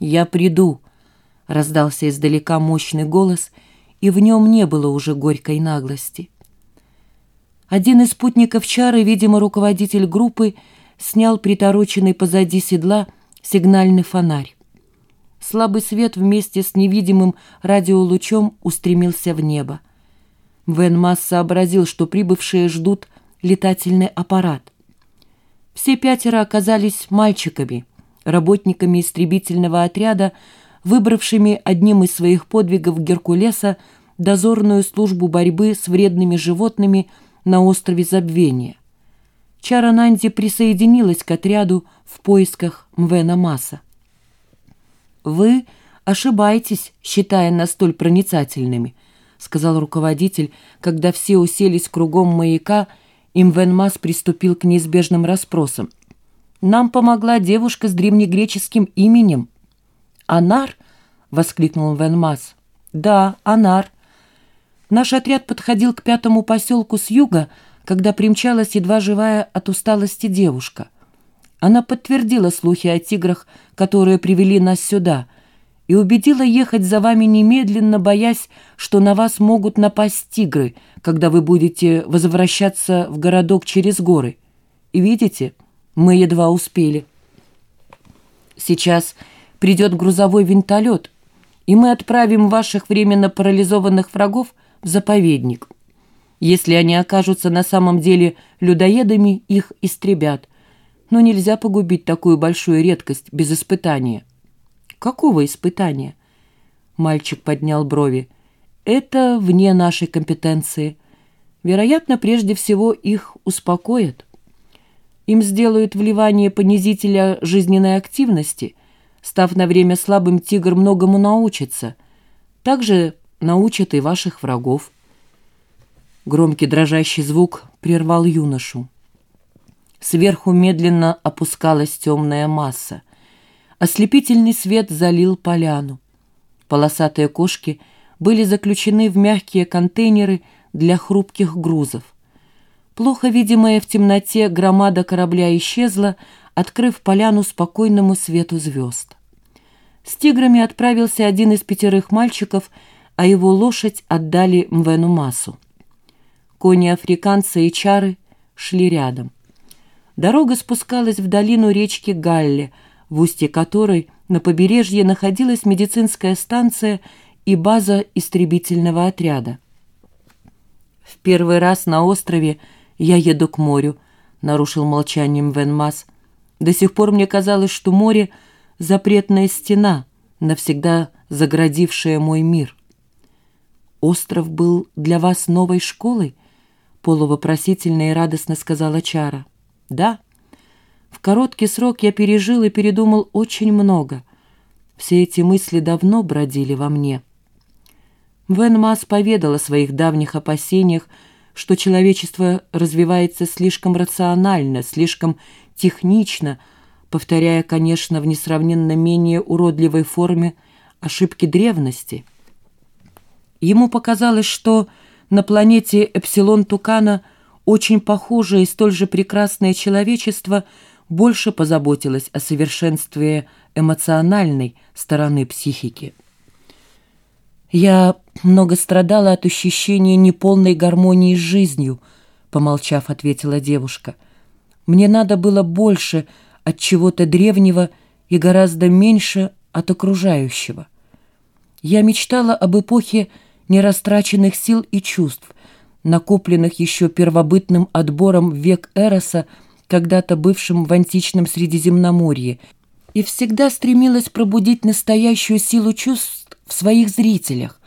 «Я приду», — раздался издалека мощный голос, и в нем не было уже горькой наглости. Один из спутников чары, видимо, руководитель группы, снял притороченный позади седла сигнальный фонарь. Слабый свет вместе с невидимым радиолучом устремился в небо. Вен Масс сообразил, что прибывшие ждут летательный аппарат. Все пятеро оказались мальчиками, работниками истребительного отряда, выбравшими одним из своих подвигов Геркулеса дозорную службу борьбы с вредными животными на острове Забвения. Чара Нанди присоединилась к отряду в поисках Мвена Масса. «Вы ошибаетесь, считая нас столь проницательными», сказал руководитель, когда все уселись кругом маяка, и Мвен Масс приступил к неизбежным расспросам. «Нам помогла девушка с древнегреческим именем». «Анар?» — воскликнул Мвен Масс. «Да, Анар. Наш отряд подходил к пятому поселку с юга, когда примчалась едва живая от усталости девушка. Она подтвердила слухи о тиграх, которые привели нас сюда, и убедила ехать за вами немедленно, боясь, что на вас могут напасть тигры, когда вы будете возвращаться в городок через горы. И видите, мы едва успели. Сейчас придет грузовой винтолет, и мы отправим ваших временно парализованных врагов в заповедник. Если они окажутся на самом деле людоедами, их истребят. Но нельзя погубить такую большую редкость без испытания. Какого испытания? Мальчик поднял брови. Это вне нашей компетенции. Вероятно, прежде всего их успокоят. Им сделают вливание понизителя жизненной активности. Став на время слабым, тигр многому научится. Также научат и ваших врагов. Громкий дрожащий звук прервал юношу. Сверху медленно опускалась темная масса. Ослепительный свет залил поляну. Полосатые кошки были заключены в мягкие контейнеры для хрупких грузов. Плохо видимая в темноте громада корабля исчезла, открыв поляну спокойному свету звезд. С тиграми отправился один из пятерых мальчиков, а его лошадь отдали Мвену Масу. Кони-африканцы и чары шли рядом. Дорога спускалась в долину речки Галле, в устье которой на побережье находилась медицинская станция и база истребительного отряда. «В первый раз на острове я еду к морю», — нарушил молчанием Вен Мас. «До сих пор мне казалось, что море — запретная стена, навсегда заградившая мой мир». «Остров был для вас новой школой?» полувопросительно и радостно сказала Чара. «Да, в короткий срок я пережил и передумал очень много. Все эти мысли давно бродили во мне». Вен Мас поведал о своих давних опасениях, что человечество развивается слишком рационально, слишком технично, повторяя, конечно, в несравненно менее уродливой форме ошибки древности. Ему показалось, что на планете Эпсилон Тукана очень похожее и столь же прекрасное человечество больше позаботилось о совершенстве эмоциональной стороны психики. «Я много страдала от ощущения неполной гармонии с жизнью», помолчав, ответила девушка. «Мне надо было больше от чего-то древнего и гораздо меньше от окружающего. Я мечтала об эпохе нерастраченных сил и чувств, накопленных еще первобытным отбором век Эроса, когда-то бывшим в античном Средиземноморье, и всегда стремилась пробудить настоящую силу чувств в своих зрителях,